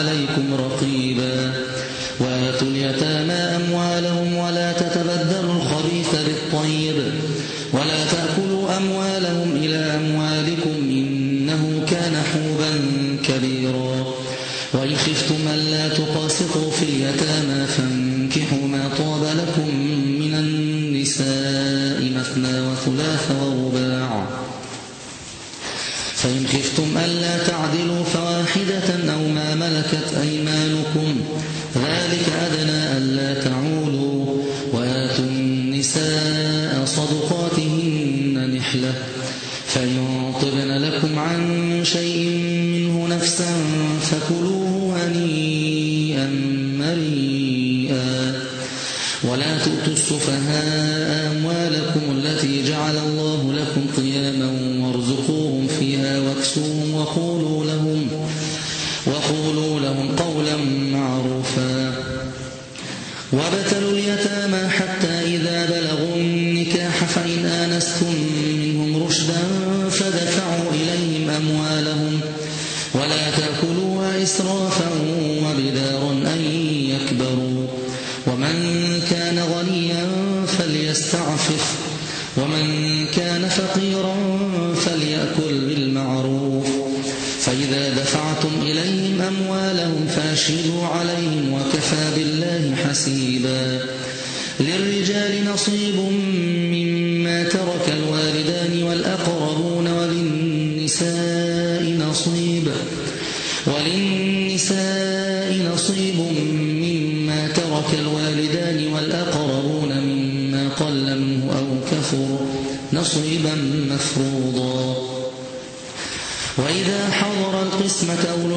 عليكم رقيبا. وآتوا اليتامى أموالهم ولا تتبدلوا الخبيث بالطيب. ولا تأكلوا أموالهم إلى أموالكم إنه كان حوبا كبيرا. وإن خفتم ألا تقاسطوا في اليتامى فانكحوا ما طاب لكم من النساء مثنى وثلاث ورباع. فإن خفتم ألا تعدلوا ما ملكت أيمانكم. ذلك أدنى ألا تعولوا. وآتوا النساء صدقاتهن نحلة. فإن طبن لكم عن شيء منه نفسا فكلوه هنيئا مريئا. ولا تؤتوا السفهاء أموالكم التي جعل الله لكم قياما وقولوا لهم قولا معروفا. وابتلوا اليتامى حتى إذا بلغوا النكاح فإن آنستم منهم رشدا فدفعوا إليهم أموالهم ولا تأكلوها إسرافا وبدارا أن يكبروا. ومن كان غنيا فليستعفف. ومن أموالهم فاشهدوا عليهم وكفى بالله حسيبا للرجال نصيب مما ترك الوالدان والأقربون وللنساء نصيب وللنساء نصيب مما ترك الوالدان والأقربون مما قل منه أو كثر نصيبا مفروضا وإذا حضر القسمة أولو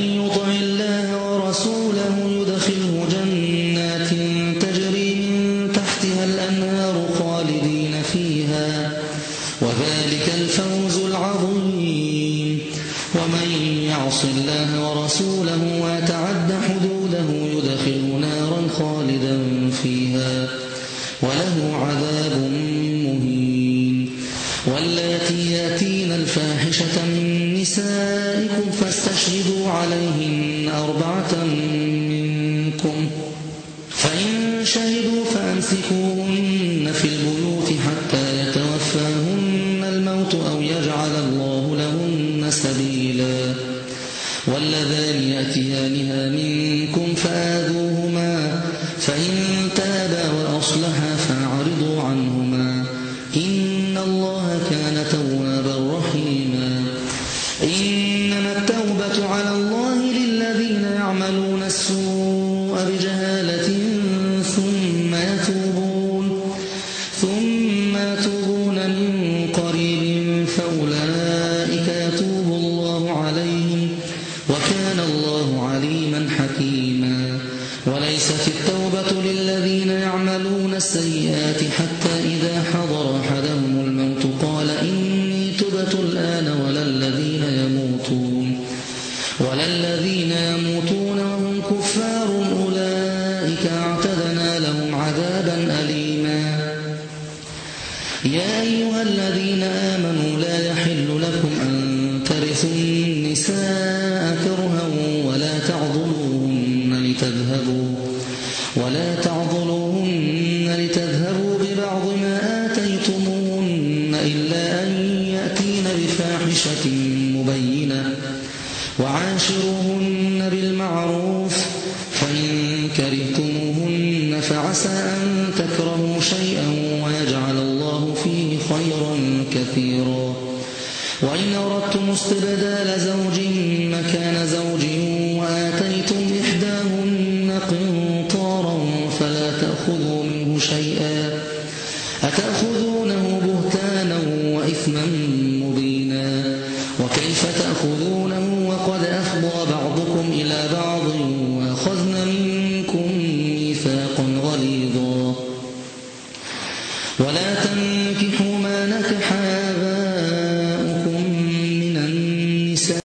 أو ورسوله يدخله جنات تجري من تحتها الأنهار خالدين فيها. وذلك الفوز العظيم. ومن يعص الله ورسوله ويتعد حدوده يدخله نارا خالدا فيها. وله عذاب مهين. واللاتي ياتين الفاحشة من نسائكم فاستشهدوا عليهن أربعة منكم. فإن شهدوا فأمسكوهن في البيوت حتى يتوفاهن الموت أو يجعل الله لهن سبيلا. واللذان يأتيانها منكم فآذوهما. فإن يعملون السوء بجهالة ثم يتوبون ثم يتوبون من قريب فأولئك يتوب الله عليهم وكان الله عليما حكيما وليست التوبة للذين يعملون السيئات حتى إذا حضر أحدهم الموت قال إني تبت الآن ولا الذين يموتون ولا الذين يموتون الذين آمنوا لا يحل لكم أن ترثوا النساء كرها ولا تعضلوهن لتذهبوا ولا تعضلوهن لتذهبوا ببعض ما آتيتموهن إلا أن يأتين بفاحشة مبينة وعاشروهن بالمعروف فإن كرهتموهن فعسى أن تكرهوا شيئا وكيف تأخذونه وقد أفضى بعض